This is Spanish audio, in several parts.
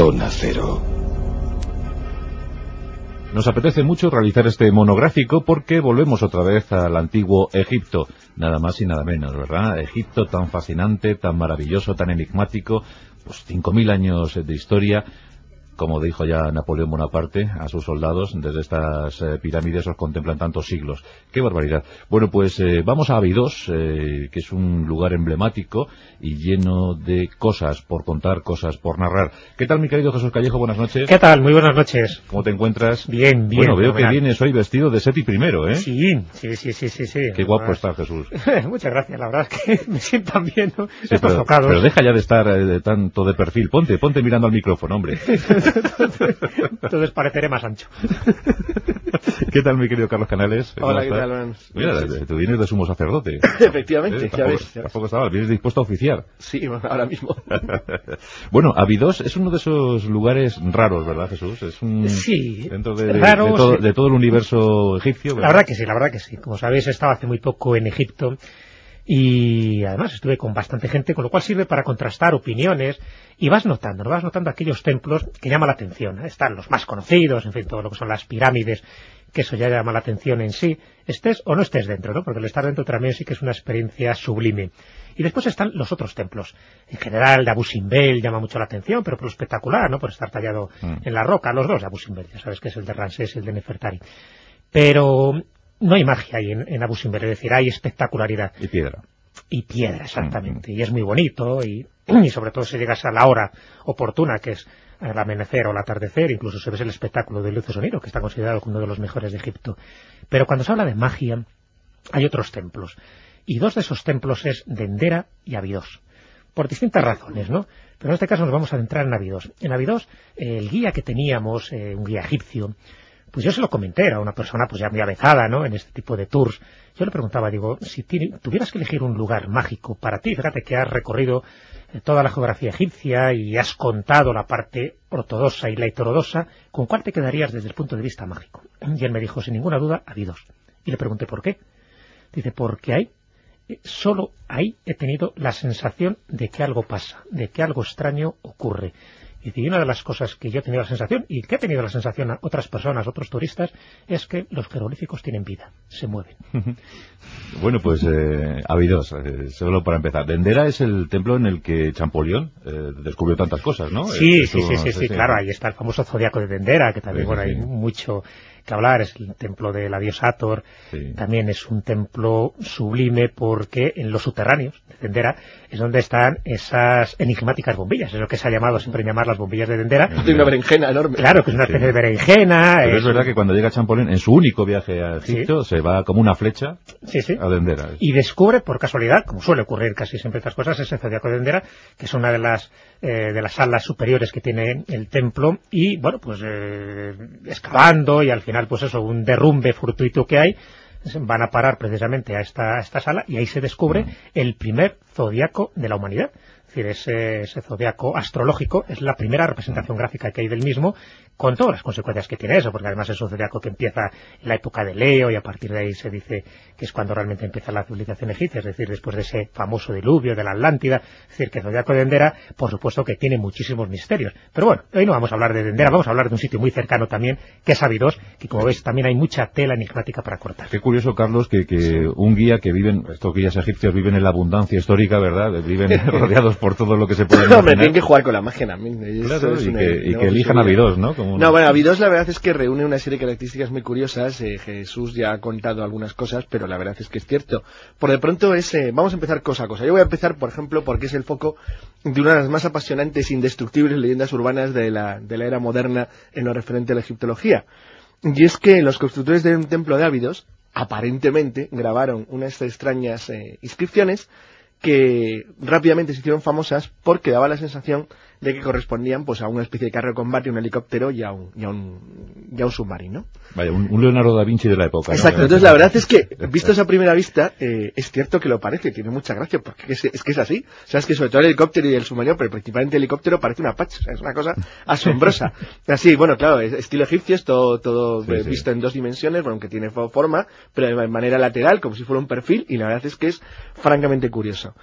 Zona Cero. Nos apetece mucho realizar este monográfico porque volvemos otra vez al antiguo Egipto, nada más y nada menos, ¿verdad? Egipto tan fascinante, tan maravilloso, tan enigmático, pues 5.000 años de historia, como dijo ya Napoleón Bonaparte a sus soldados, desde estas eh, pirámides os contemplan tantos siglos. ¡Qué barbaridad! Bueno, pues eh, vamos a Abidos, eh, que es un lugar emblemático y lleno de cosas por contar, cosas por narrar. ¿Qué tal, mi querido Jesús Callejo? Buenas noches. ¿Qué tal? Muy buenas noches. ¿Cómo te encuentras? Bien, bien. Bueno, veo que vienes hoy vestido de Seti primero, ¿eh? Sí, sí, sí, sí, sí. sí. Qué guapo estás, Jesús. Muchas gracias, la verdad es que me sientan bien ¿no? Sí, pero, pero deja ya de estar eh, tanto de perfil. Ponte, ponte mirando al micrófono, hombre. Entonces pareceré más ancho. ¿Qué tal, mi querido Carlos Canales? ¿Cómo Hola, ¿qué tal? Mira, tú vienes de sumo sacerdote. Efectivamente, ¿Eh? ya ves. ya tampoco estaba, vienes dispuesto a oficiar. Sí, bueno, ahora mismo. bueno, Abidos es uno de esos lugares raros, ¿verdad, Jesús? Es un... Sí, Dentro de, de- raros, de todo, sí. de todo el universo egipcio, La verdad que sí, la verdad que sí. Como sabéis, he estado hace muy poco en Egipto y además estuve con bastante gente, con lo cual sirve para contrastar opiniones y vas notando, ¿no? vas notando aquellos templos que llaman la atención. ¿eh? Están los más conocidos, en fin, todo lo que son las pirámides, que eso ya llama la atención en sí, estés o no estés dentro, ¿no? porque el estar dentro también sí que es una experiencia sublime. Y después están los otros templos. En general, de Abu Simbel llama mucho la atención, pero por lo espectacular, ¿no? por estar tallado Mm. en la roca, los dos de Abu Simbel, ya sabes que es el de Ramsés y el de Nefertari. Pero no hay magia ahí en, en Abu Simbel, es decir, hay espectacularidad Y piedra. y piedra, exactamente. Y es muy bonito y, y sobre todo si llegas a la hora oportuna, que es el amanecer o el atardecer, incluso se ves el espectáculo de y sonido, que está considerado como uno de los mejores de Egipto. Pero cuando se habla de magia, hay otros templos. Y dos de esos templos es Dendera y Abidos. Por distintas razones, ¿no? Pero en este caso nos vamos a adentrar en Abidos. En Abidos, eh, el guía que teníamos, eh, un guía egipcio, pues yo se lo comenté, era una persona pues ya muy avezada, ¿no?, en este tipo de tours. Yo le preguntaba, digo, si tuvieras que elegir un lugar mágico para ti, fíjate que has recorrido eh, toda la geografía egipcia y has contado la parte ortodoxa y la heterodoxa, ¿con cuál te quedarías desde el punto de vista mágico? Y él me dijo, sin ninguna duda, Abidos. Y le pregunté, ¿por qué? Dice, porque hay, eh, solo ahí he tenido la sensación de que algo pasa, de que algo extraño ocurre. Y una de las cosas que yo he tenido la sensación, y que he tenido la sensación a otras personas, otros turistas, es que los jeroglíficos tienen vida, se mueven. Bueno, pues eh, Abidos, eh, solo para empezar. Dendera es el templo en el que Champollion eh, descubrió tantas cosas, ¿no? Sí, Eh, sí, sí, sí, sí, claro, ahí está el famoso zodiaco de Dendera, que también, bueno, hay mucho que hablar, es el templo de la diosa Hathor, Sí. también es un templo sublime porque en los subterráneos de Dendera es donde están esas enigmáticas bombillas, es lo que se ha llamado siempre llamar las bombillas de Dendera. Tiene una berenjena enorme. Claro, que es una Sí. especie de berenjena. Pero es es- verdad que cuando llega Champollion, en su único viaje a Egipto, se va como una flecha Sí, sí. a Dendera. y descubre por casualidad, como suele ocurrir casi siempre estas cosas, ese zodiaco de Dendera, que es una de las eh, de las salas superiores que tiene el templo y bueno, pues eh, excavando y al final pues eso, un derrumbe fortuito que hay, van a parar precisamente a esta, a esta sala y ahí se descubre el primer zodiaco de la humanidad. Es decir, ese, ese zodiaco astrológico es la primera representación gráfica que hay del mismo, con todas las consecuencias que tiene eso, porque además es un zodiaco que empieza en la época de Leo y a partir de ahí se dice que es cuando realmente empieza la civilización egipcia, es decir, después de ese famoso diluvio de la Atlántida, es decir, que el zodiaco de Dendera, por supuesto que tiene muchísimos misterios. Pero bueno, hoy no vamos a hablar de Dendera, vamos a hablar de un sitio muy cercano también, que es Abidos, que como ves también hay mucha tela enigmática para cortar. Qué curioso, Carlos, que, que un guía que viven, estos guías egipcios viven en la abundancia histórica, ¿verdad? Viven rodeados por todo lo que se puede Hombre, imaginar. tienen que jugar con la magia también. Claro, y una- que, y que elijan. Abidos, ¿no? Como No, bueno, Abidos la verdad es que reúne una serie de características muy curiosas. eh, Jesús ya ha contado algunas cosas, pero la verdad es que es cierto. Por de pronto es, eh, vamos a empezar cosa a cosa. Yo voy a empezar, por ejemplo, porque es el foco de una de las más apasionantes e indestructibles leyendas urbanas de la, de la era moderna en lo referente a la egiptología. Y es que los constructores de un templo de Abidos, aparentemente, grabaron unas extrañas eh, inscripciones que rápidamente se hicieron famosas porque daba la sensación de que correspondían pues a una especie de carro de combate, un helicóptero y a un, y a un, y a un submarino. Vaya, un, un Leonardo da Vinci de la época. ¿no? Exacto, entonces la verdad es que, vistos a primera vista, eh, es cierto que lo parece, tiene mucha gracia, porque es, es que es así. O sea, es que sobre todo el helicóptero y el submarino, pero principalmente el helicóptero parece una Apache, o sea, es una cosa asombrosa. Así, bueno, claro, es estilo egipcio, es todo, todo Sí, eh, sí. visto en dos dimensiones, bueno, aunque tiene fo- forma, pero de manera lateral, como si fuera un perfil, y la verdad es que es francamente curioso.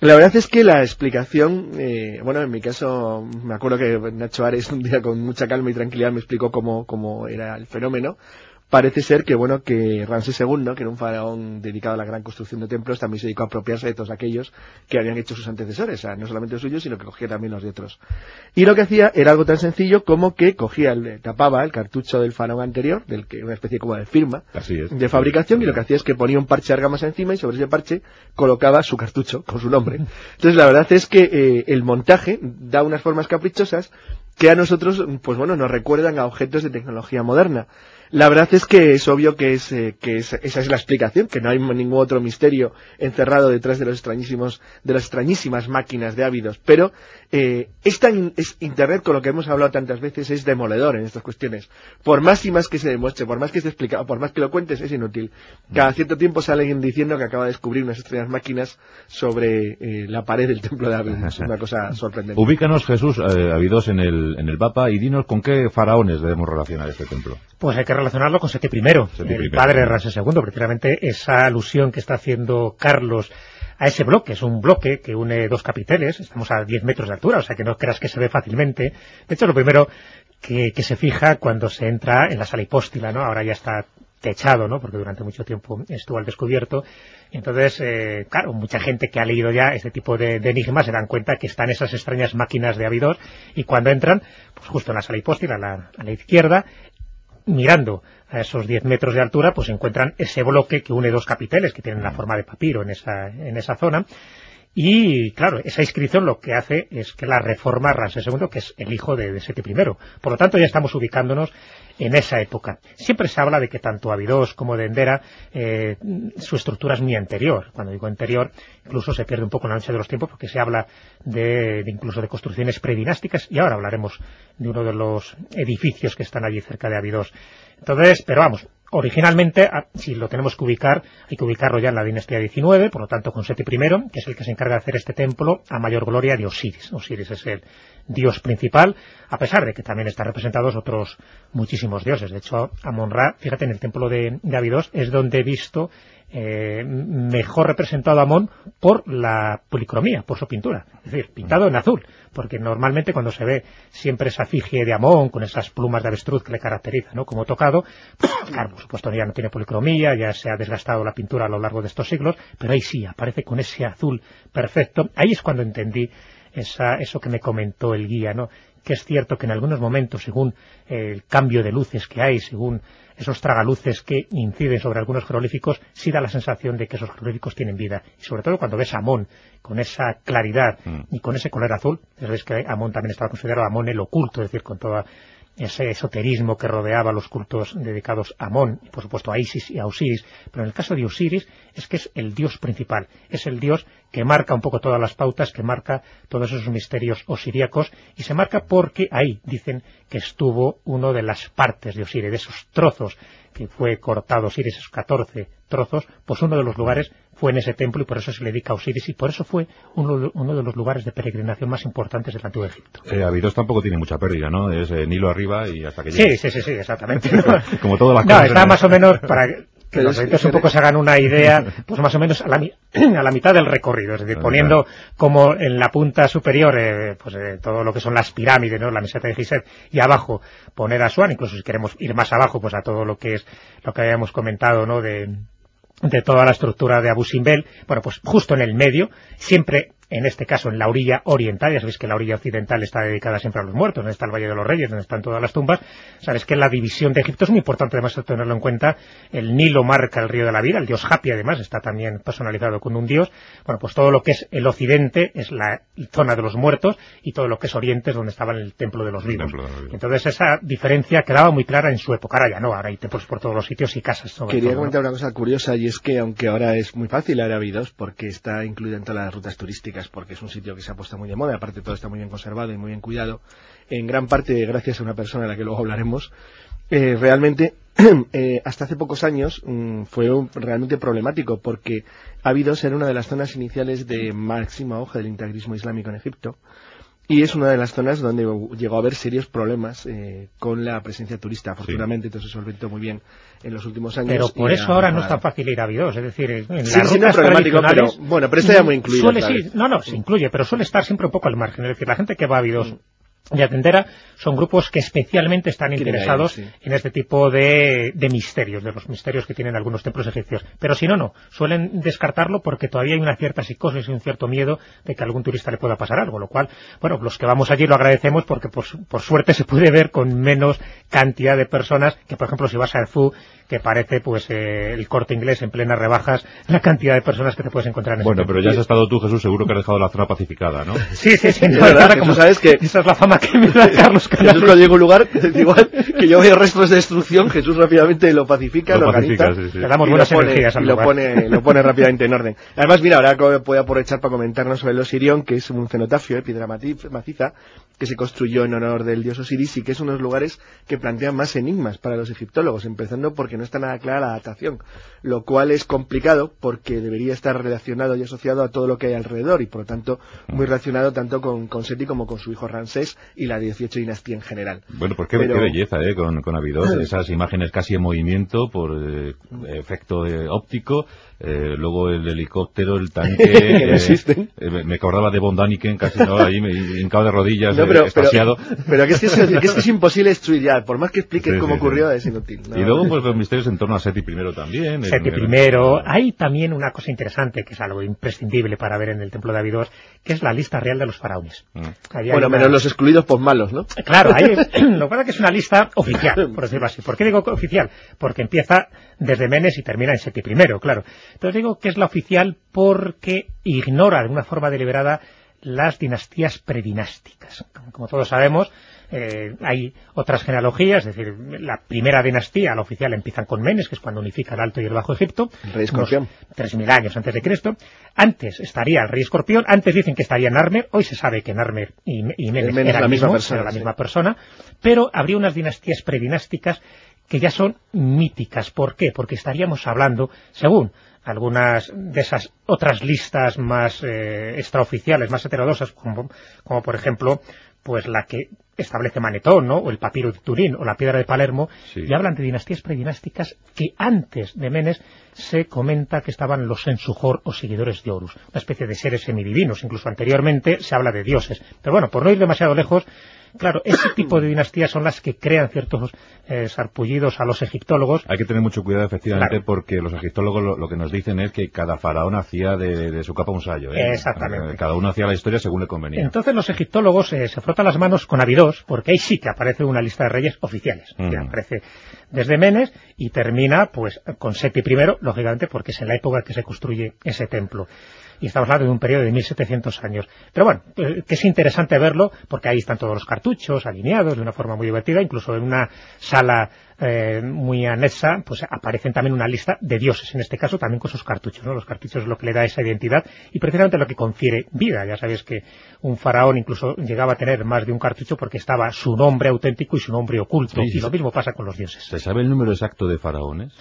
La verdad es que la explicación, eh, bueno, en mi caso, me acuerdo que Nacho Ares un día con mucha calma y tranquilidad me explicó cómo, cómo era el fenómeno. Parece ser que, bueno, que Ramsés II, que era un faraón dedicado a la gran construcción de templos, también se dedicó a apropiarse de todos aquellos que habían hecho sus antecesores, o sea, no solamente los suyos, sino que cogía también los de otros. Y lo que hacía era algo tan sencillo como que cogía, el, tapaba el cartucho del faraón anterior, del que una especie como de firma, de fabricación, y lo que hacía es que ponía un parche de argamas encima y sobre ese parche colocaba su cartucho con su nombre. Entonces, la verdad es que eh, el montaje da unas formas caprichosas que a nosotros, pues bueno, nos recuerdan a objetos de tecnología moderna. La verdad es que es obvio que, es, eh, que esa es la explicación, que no hay ningún otro misterio encerrado detrás de los extrañísimos, de las extrañísimas máquinas de ávidos. Pero eh, es Internet, con lo que hemos hablado tantas veces, es demoledor en estas cuestiones. Por más y más que se demuestre, por más que se explicado, por más que lo cuentes, es inútil. Cada cierto tiempo sale alguien diciendo que acaba de descubrir unas extrañas máquinas sobre eh, la pared del templo de Ávidos. Es una cosa sorprendente. Ubícanos, Jesús, eh, Abidos en el, en el mapa y dinos con qué faraones debemos relacionar este templo. Pues hay que relacionarlo con Seti I, el padre de Ramsés II, precisamente esa alusión que está haciendo Carlos a ese bloque, es un bloque que une dos capiteles, estamos a 10 metros de altura, o sea que no creas que se ve fácilmente. De hecho, lo primero que, se fija cuando se entra en la sala hipóstila, ¿no? Ahora ya está techado, ¿no? Porque durante mucho tiempo estuvo al descubierto. Entonces, eh, claro, mucha gente que ha leído ya este tipo de, enigmas se dan cuenta que están esas extrañas máquinas de avidor y cuando entran, pues justo en la sala hipóstila, a la izquierda, mirando a esos 10 metros de altura, pues encuentran ese bloque que une dos capiteles que tienen la forma de papiro en esa, en esa zona. Y claro, esa inscripción lo que hace es que la reforma Ramsés II, que es el hijo de, de Seti I. Por lo tanto, ya estamos ubicándonos en esa época. Siempre se habla de que tanto Abidos como de Endera, eh, su estructura es muy anterior. Cuando digo anterior, incluso se pierde un poco la noche de los tiempos porque se habla de, incluso de construcciones predinásticas y ahora hablaremos de uno de los edificios que están allí cerca de Abidos. Entonces, pero vamos, Originalmente, ah, si lo tenemos que ubicar, hay que ubicarlo ya en la dinastía 19, por lo tanto con Seti I, que es el que se encarga de hacer este templo a mayor gloria de Osiris. Osiris es el dios principal, a pesar de que también están representados otros muchísimos dioses. De hecho, Amon-Ra, fíjate, en el templo de, de es donde he visto eh, mejor representado a Amón por la policromía, por su pintura. Es decir, pintado en azul, porque normalmente cuando se ve siempre esa figie de Amón con esas plumas de avestruz que le caracteriza, ¿no? Como tocado, pues, claro, por supuesto ya no tiene policromía, ya se ha desgastado la pintura a lo largo de estos siglos, pero ahí sí, aparece con ese azul perfecto. Ahí es cuando entendí esa, eso que me comentó el guía, ¿no? Que es cierto que en algunos momentos, según el cambio de luces que hay, según esos tragaluces que inciden sobre algunos jeroglíficos, sí da la sensación de que esos jeroglíficos tienen vida. Y sobre todo cuando ves a Amón con esa claridad mm. y con ese color azul, es que Amón también estaba considerado Amón el oculto, es decir, con toda ese esoterismo que rodeaba los cultos dedicados a Amón, y por supuesto a Isis y a Osiris, pero en el caso de Osiris es que es el dios principal, es el dios que marca un poco todas las pautas, que marca todos esos misterios osiríacos, y se marca porque ahí dicen que estuvo uno de las partes de Osiris, de esos trozos que fue cortado Osiris, esos 14 trozos, pues uno de los lugares fue en ese templo y por eso se le dedica a Osiris y por eso fue uno, de los lugares de peregrinación más importantes del Antiguo Egipto. Eh, Abidos tampoco tiene mucha pérdida, ¿no? Es eh, Nilo arriba y hasta que Sí, sí, sí, sí, exactamente. Como todas las No, está más o menos para que los oyentes un poco se hagan una idea, pues más o menos a la, a la mitad del recorrido, es decir, poniendo como en la punta superior eh, pues eh, todo lo que son las pirámides, ¿no? la meseta de Giset, y abajo poner a Suan, incluso si queremos ir más abajo, pues a todo lo que es lo que habíamos comentado, ¿no? de de toda la estructura de Abu Simbel, bueno, pues justo en el medio, siempre en este caso en la orilla oriental, ya sabéis que la orilla occidental está dedicada siempre a los muertos, donde está el Valle de los Reyes, donde están todas las tumbas, sabes que la división de Egipto es muy importante además tenerlo en cuenta, el Nilo marca el río de la vida, el dios Hapi además está también personalizado con un dios, bueno pues todo lo que es el occidente es la zona de los muertos y todo lo que es oriente es donde estaba el templo de los vivos. Entonces esa diferencia quedaba muy clara en su época, ahora ya no, ahora hay templos por todos los sitios y casas. Quería comentar una cosa curiosa y es que aunque ahora es muy fácil ahora Abidos porque está incluido en todas las rutas turísticas porque es un sitio que se ha puesto muy de moda, aparte todo está muy bien conservado y muy bien cuidado, en gran parte gracias a una persona a la que luego hablaremos, eh, realmente eh, hasta hace pocos años mm, fue realmente problemático porque Abidos era una de las zonas iniciales de máxima hoja del integrismo islámico en Egipto y es una de las zonas donde llegó a haber serios problemas eh, con la presencia turista. Afortunadamente todo se solventó muy bien en los últimos años. Pero por eso ahora no es tan fácil ir a Abidos, es decir, en las Sí, rutas problemático, pero bueno, pero está ya muy incluido. Suele, sí, no, no, se incluye, pero suele estar siempre un poco al margen. Es decir, la gente que va a Abidos y a Tendera son grupos que especialmente están interesados ir, sí. en este tipo de, de misterios, de los misterios que tienen algunos templos egipcios. Pero si no, no. Suelen descartarlo porque todavía hay una cierta psicosis y un cierto miedo de que a algún turista le pueda pasar algo. Lo cual, bueno, los que vamos allí lo agradecemos porque por, su- por suerte se puede ver con menos cantidad de personas que, por ejemplo, si vas a Erfú, que parece pues eh, el corte inglés en plenas rebajas, la cantidad de personas que te puedes encontrar en ese Bueno, templo. pero ya has estado tú, Jesús, seguro que has dejado la zona pacificada, ¿no? Sí, sí, sí. No, verdad, como- sabes que- Esa es la fama que me da Carlos Jesús Canales. cuando llega a un lugar, es igual que yo veo restos de destrucción, Jesús rápidamente lo pacifica, lo, Lo organiza pacifica, sí, sí. Le damos y buenas lo pone, energías al y lo lugar. pone, lo pone rápidamente en orden. Además, mira, ahora voy a aprovechar para comentarnos sobre el Osirión, que es un cenotafio de piedra mati- maciza que se construyó en honor del dios Osiris y que es uno de los lugares que plantean más enigmas para los egiptólogos, empezando porque no está nada clara la datación, lo cual es complicado porque debería estar relacionado y asociado a todo lo que hay alrededor y por lo tanto muy relacionado tanto con, con Seti como con su hijo Ramsés y la 18 dinastía en general. Bueno, pues qué, Pero- qué belleza, ¿eh? Con, con Abidos, esas imágenes casi en movimiento por eh, efecto eh, óptico, eh, luego el helicóptero, el tanque... Que no eh, existen. eh, me acordaba de Von Daniken casi, ¿no? Ahí me hincado de rodillas, No, eh, pero, pero, extasiado. pero que es que es, que es que es imposible destruir ya, por más que expliques Sí, cómo sí, ocurrió sí. es inútil. ¿no? Y luego, pues los misterios en torno a Seti primero también. Seti primero. Hay también una cosa interesante, que es algo imprescindible para ver en el templo de Abidos, que es la lista real de los faraones. Mm. Bueno, una- menos los excluidos por malos, ¿no? Claro, hay- lo que pasa es que es una lista oficial, por decirlo así. ¿Por qué digo que oficial? Porque empieza desde Menes y termina en Seti primero, claro. Entonces digo que es la oficial porque ignora de una forma deliberada las dinastías predinásticas. Como- todos sabemos, eh, hay otras genealogías, es decir, la primera dinastía, la oficial, empiezan con Menes, que es cuando unifica el Alto y el Bajo Egipto. El rey escorpión. unos 3.000 años antes de Cristo. Antes estaría el rey escorpión, antes dicen que estaría Narmer, hoy se sabe que Narmer y, y Menes, Menes eran la el misma mismo, persona, era la sí. misma persona, pero habría unas dinastías predinásticas que ya son míticas. ¿Por qué? Porque estaríamos hablando, según algunas de esas otras listas más eh, extraoficiales, más heterodosas, como, como por ejemplo, pues la que establece Manetón, ¿no? o el papiro de Turín, o la piedra de Palermo, Sí. y hablan de dinastías predinásticas que antes de Menes se comenta que estaban los Sensujor o seguidores de Horus, una especie de seres semidivinos, incluso anteriormente se habla de dioses. Pero bueno, por no ir demasiado lejos, claro, ese tipo de dinastías son las que crean ciertos eh, sarpullidos a los egiptólogos, Hay que tener mucho cuidado, efectivamente, Claro. porque los egiptólogos lo, lo que nos dicen es que cada faraón hacía de, de su capa un sallo. ¿eh? Exactamente. Eh, Cada uno hacía la historia según le convenía. Entonces los egiptólogos eh, se frotan las manos con Abidos, porque ahí sí que aparece una lista de reyes oficiales. Mm. que aparece desde Menes y termina pues con Seti I, lógicamente, porque es en la época que se construye ese templo. Y estamos hablando de un periodo de 1700 años. Pero bueno, eh, que es interesante verlo, porque ahí están todos los cartuchos alineados de una forma muy divertida, incluso en una sala eh, muy anexa, pues aparecen también una lista de dioses, en este caso también con sus cartuchos, ¿no? Los cartuchos es lo que le da esa identidad y precisamente lo que confiere vida. Ya sabéis que un faraón incluso llegaba a tener más de un cartucho porque estaba su nombre auténtico y su nombre oculto. Sí, y lo mismo pasa con los dioses. ¿Se sabe el número exacto de faraones?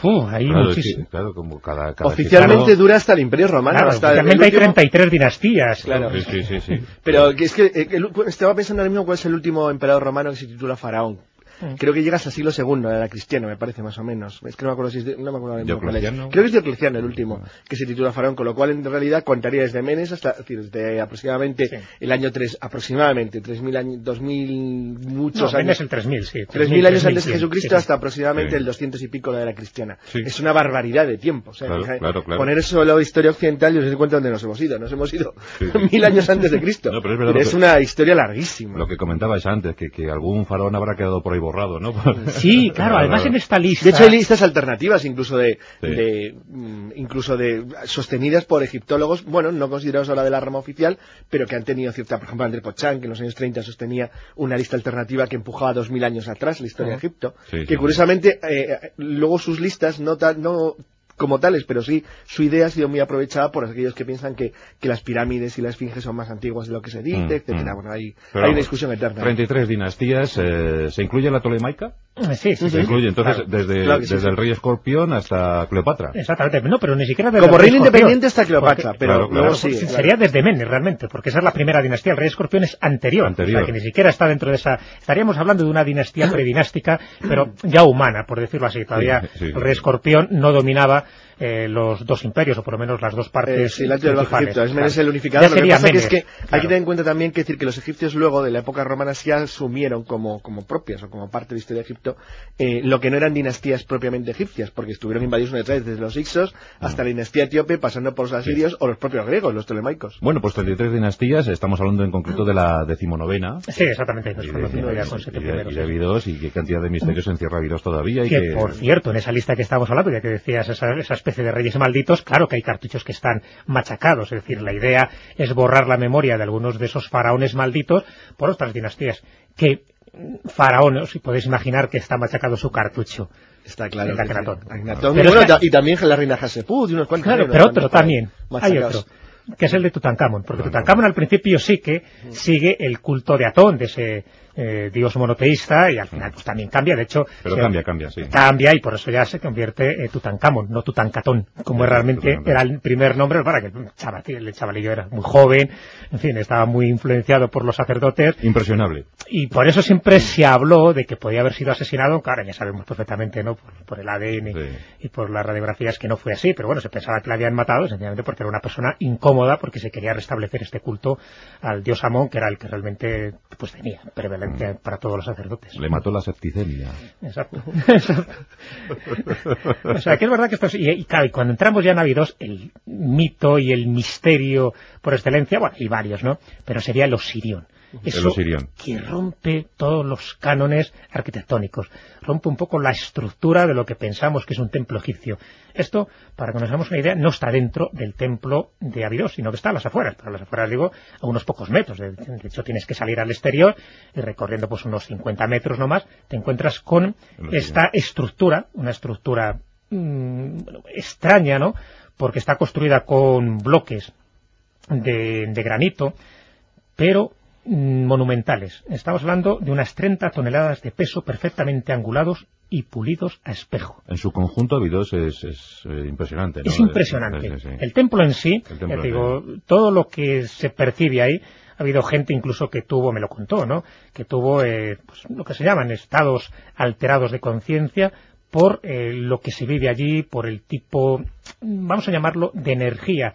Fu, hay Claro, que, claro, como cada, cada Oficialmente egipcio- dura hasta el Imperio Romano. Claro, hasta el oficialmente hay último- 33 dinastías. Claro. Sí, sí, sí, sí. Pero que es que eh, el- estaba pensando ahora mismo cuál es el último emperador romano que se titula Faraón. Mm. Creo que llegas al siglo II, era cristiano, me parece, más o menos. Es que no me acuerdo si es de- no me acuerdo mismo cuál. Creo que es Diocleciano el último, que se titula Faraón, con lo cual en realidad contaría desde Menes hasta, es decir, desde aproximadamente Sí. el año 3, aproximadamente 3000 años, 2000, No, muchos Menes años. el 3000, sí. 3.000 años antes de 3100, Jesucristo sí, hasta aproximadamente Sí. el 200 y pico la era cristiana. Sí. Es una barbaridad de tiempo. O sea, Claro, claro, claro. Poner eso en la historia occidental y os cuenta dónde nos hemos ido. Nos hemos ido mil años antes de Cristo. No, pero es verdad es que- una historia larguísima. Lo que comentabais antes, que, que algún faraón habrá quedado por ahí borrado, ¿no? Sí, claro, además en esta lista... De hecho, hay listas alternativas, incluso de, Sí. de, mm, incluso de sostenidas por egiptólogos, bueno, no considerados ahora de la rama oficial, pero que han tenido cierta, por ejemplo, André Pochán, que en los años 30 sostenía una lista alternativa que empujaba dos mil años atrás la historia de Egipto, Sí, que sí. curiosamente eh, luego sus listas no tan, no como tales, pero sí su idea ha sido muy aprovechada por aquellos que piensan que, que las pirámides y la esfinge son más antiguas de lo que se dice, Mm, etcétera. mm. Bueno, hay, hay una discusión eterna. 33 dinastías, eh, ¿se incluye la tolemaica? Sí, sí, Se incluye entonces Claro. desde, Claro que sí, desde sí. el rey escorpión hasta Cleopatra. Exactamente, no, pero ni siquiera desde Como el rey independiente está Cleopatra, porque- pero Claro, luego sí. Sería desde Menes realmente, porque esa es la primera dinastía. El rey escorpión es anterior, Anterior. o sea, que ni siquiera está dentro de esa. Estaríamos hablando de una dinastía predinástica, pero ya humana, por decirlo así. Todavía Sí, sí, sí. el rey escorpión no dominaba eh, los dos imperios, o por lo menos las dos Eh, partes. sí, el Alto y el Bajo. Egipto. Es Menes Claro. el unificador. Lo que pasa que es Menes, que hay claro. que tener en cuenta también que decir que los egipcios luego de la época romana sí asumieron como, como propias o como parte de la historia de Egipto eh, lo que no eran dinastías propiamente egipcias, porque estuvieron invadidos una vez desde los Ixos hasta la dinastía etíope, pasando por los asirios o los propios griegos, los tolemaicos. Bueno, pues 33 dinastías, estamos hablando en concreto de la decimonovena. Sí, exactamente. Y de, y con de- siete y de- primeros, y de sí. Abidos, y qué cantidad de misterios encierra Abidos todavía. Y que, que, por cierto, en esa lista que estábamos hablando, ya que decías esa, esa especie de reyes malditos, claro que hay cartuchos que están machacados. Es decir, la idea es borrar la memoria de algunos de esos faraones malditos por otras dinastías. Que mm, faraón, si podéis imaginar que está machacado su cartucho. Está claro. El. Pero Y, bueno, es que- ta- y también la reina Haseput y unos cuantos. Claro, pero otro también. Hay otro. Que es el de Tutankamón. Porque. Tutankamón al principio sí que sigue el culto de Atón, de ese eh, dios monoteísta, y al final pues también cambia. De hecho, Pero se- cambia, cambia, sí. cambia y por eso ya se convierte en Tutankamón, no Tutankatón, como Sí, realmente Tutankamón. era el primer nombre, para que el, chaval, el chavalillo era muy joven, en fin, estaba muy influenciado por los sacerdotes, Impresionable. y por eso siempre se habló de que podía haber sido asesinado, claro, ya sabemos perfectamente, ¿no?, por, por el ADN Sí. y por las radiografías que no fue así, pero bueno, se pensaba que la habían matado sencillamente porque era una persona incómoda, porque se quería restablecer este culto al dios Amón, que era el que realmente pues tenía para todos los sacerdotes. Le mató la septicemia. Exacto. Exacto. o sea, que es verdad que esto es... Y, y claro, y cuando entramos ya en Abidos, el mito y el misterio por excelencia, bueno, hay varios, ¿no? Pero sería el Osirión. Eso que rompe todos los cánones arquitectónicos, rompe un poco la estructura de lo que pensamos que es un templo egipcio. Esto, para que nos hagamos una idea, no está dentro del templo de Abidos, sino que está a las afueras. Pero a las afueras, digo, a unos pocos metros. De, de hecho, tienes que salir al exterior y recorriendo pues unos 50 metros nomás, te encuentras con esta estructura, una estructura mm, extraña, ¿no? Porque está construida con bloques de, de granito, pero monumentales. Estamos hablando de unas 30 toneladas de peso perfectamente angulados y pulidos a espejo. En su conjunto, Abidos es, es eh, impresionante. ¿no? Es impresionante. El templo en sí, templo, digo, todo lo que se percibe ahí, ha habido gente incluso que tuvo, me lo contó, ¿no? Que tuvo eh, pues, lo que se llaman estados alterados de conciencia por eh, lo que se vive allí, por el tipo, vamos a llamarlo, de energía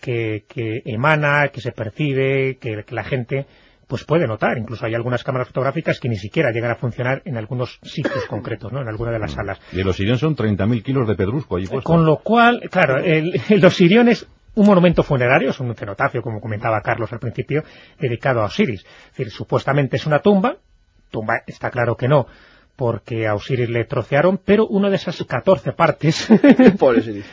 que, que emana, que se percibe, que, que la gente pues puede notar. Incluso hay algunas cámaras fotográficas que ni siquiera llegan a funcionar en algunos sitios concretos, ¿no? En alguna de las salas. Y el Osirión son 30.000 kilos de pedrusco allí puesto. Con lo cual, claro, el, el Osirión es un monumento funerario, es un cenotafio, como comentaba Carlos al principio, dedicado a Osiris. Es decir, supuestamente es una tumba, tumba está claro que no, porque a Osiris le trocearon, pero una de esas 14 partes Pobre Osiris.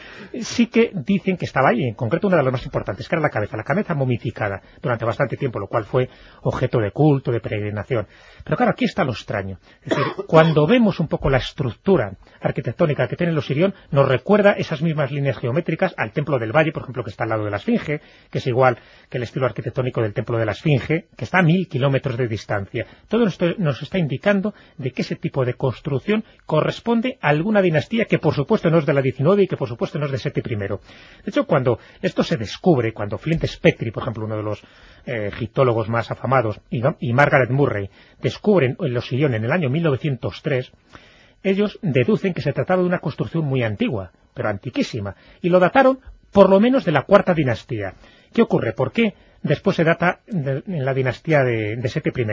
sí que dicen que estaba ahí, en concreto una de las más importantes, que era la cabeza, la cabeza momificada durante bastante tiempo, lo cual fue objeto de culto, de peregrinación. Pero claro, aquí está lo extraño. Es decir, cuando vemos un poco la estructura arquitectónica que tiene el Osirión, nos recuerda esas mismas líneas geométricas al Templo del Valle, por ejemplo, que está al lado de la Esfinge, que es igual que el estilo arquitectónico del Templo de la Esfinge, que está a mil kilómetros de distancia. Todo esto nos está indicando de que ese tipo de construcción corresponde a alguna dinastía que por supuesto no es de la 19 y que por supuesto no es de Seti I. De hecho, cuando esto se descubre, cuando Flint Spectri, por ejemplo, uno de los eh, egiptólogos más afamados, y, y Margaret Murray, descubren el Osirión en el año 1903, ellos deducen que se trataba de una construcción muy antigua, pero antiquísima, y lo dataron por lo menos de la cuarta dinastía. ¿Qué ocurre? ¿Por qué después se data en la dinastía de, de Sete I?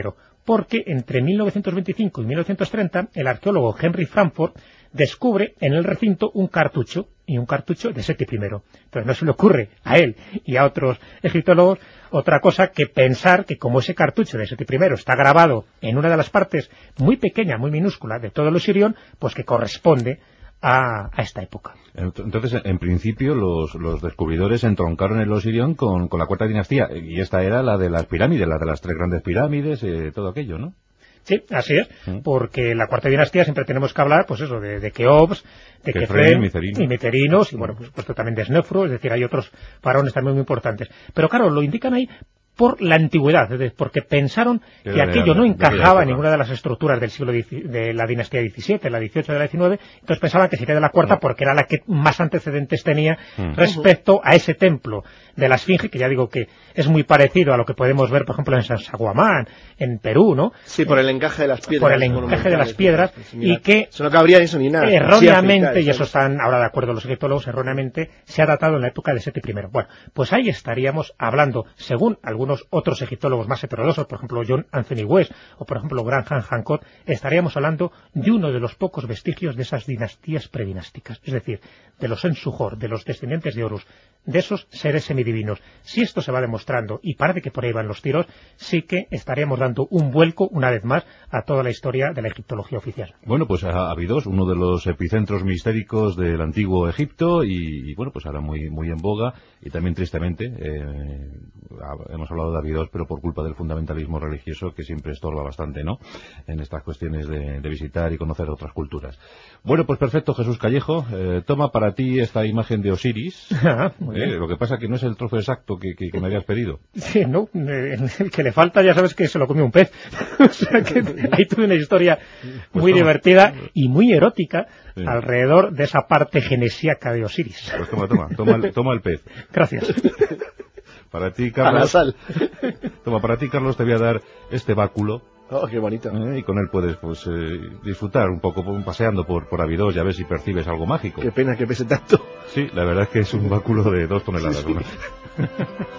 Porque entre 1925 y 1930 el arqueólogo Henry Frankfurt descubre en el recinto un cartucho, y un cartucho de Sete I. Entonces no se le ocurre a él y a otros egiptólogos otra cosa que pensar que como ese cartucho de Sete I está grabado en una de las partes muy pequeña, muy minúscula de todo el Osirión, pues que corresponde a, a, esta época. Entonces, en principio, los, los descubridores entroncaron el Osirión con, con, la cuarta dinastía, y esta era la de las pirámides, la de las tres grandes pirámides, eh, todo aquello, ¿no? Sí, así es, porque la cuarta dinastía siempre tenemos que hablar, pues eso, de, de Keops, de Kefren, Kefren y Miterinos, y bueno, por supuesto también de Snefru, es decir, hay otros faraones también muy importantes. Pero claro, lo indican ahí por la antigüedad, porque pensaron que aquello no encajaba en ninguna de las estructuras del siglo de la dinastía XVII, la XVIII de la XIX, entonces pensaban que sería de la cuarta porque era la que más antecedentes tenía mm. respecto a ese templo de la Esfinge, que ya digo que es muy parecido a lo que podemos ver, por ejemplo, en San Saguamán, en Perú, ¿no? Sí, por el encaje de las piedras. Por el encaje de las piedras, y que... Eso no cabría eso ni nada. Erróneamente, y eso están ahora de acuerdo los egiptólogos, erróneamente se ha datado en la época de Seti I. Bueno, pues ahí estaríamos hablando, según algunos otros egiptólogos más heterodoxos, por ejemplo John Anthony West o por ejemplo Graham Hancock, estaríamos hablando de uno de los pocos vestigios de esas dinastías predinásticas, es decir, de los Ensujor, de los descendientes de Horus, de esos seres semidivinos. Si esto se va demostrando, y parece que por ahí van los tiros, sí que estaríamos dando un vuelco, una vez más, a toda la historia de la egiptología oficial. Bueno, pues Abidos, uno de los epicentros mistéricos del antiguo Egipto, y, bueno, pues ahora muy, muy en boga, y también tristemente, eh, hemos hablado de Abidos, pero por culpa del fundamentalismo religioso, que siempre estorba bastante, ¿no?, en estas cuestiones de, visitar y conocer otras culturas. Bueno, pues perfecto, Jesús Callejo, eh, toma para ti esta imagen de Osiris, ah, eh, lo que pasa que no es el trozo exacto que, me habías pedido. Sí, no, el que le falta ya sabes que se lo comió un pez. o sea que ahí tuve una historia pues muy divertida y muy erótica alrededor de esa parte genesíaca de Osiris. Pues toma, toma, toma el, toma el pez. Gracias. Para ti, Carlos. Toma, para ti, Carlos, te voy a dar este báculo. Oh, qué bonito. Eh, y con él puedes pues eh, disfrutar un poco paseando por, por Abidos y a ver si percibes algo mágico. Qué pena que pese tanto. Sí, la verdad es que es un báculo de dos toneladas.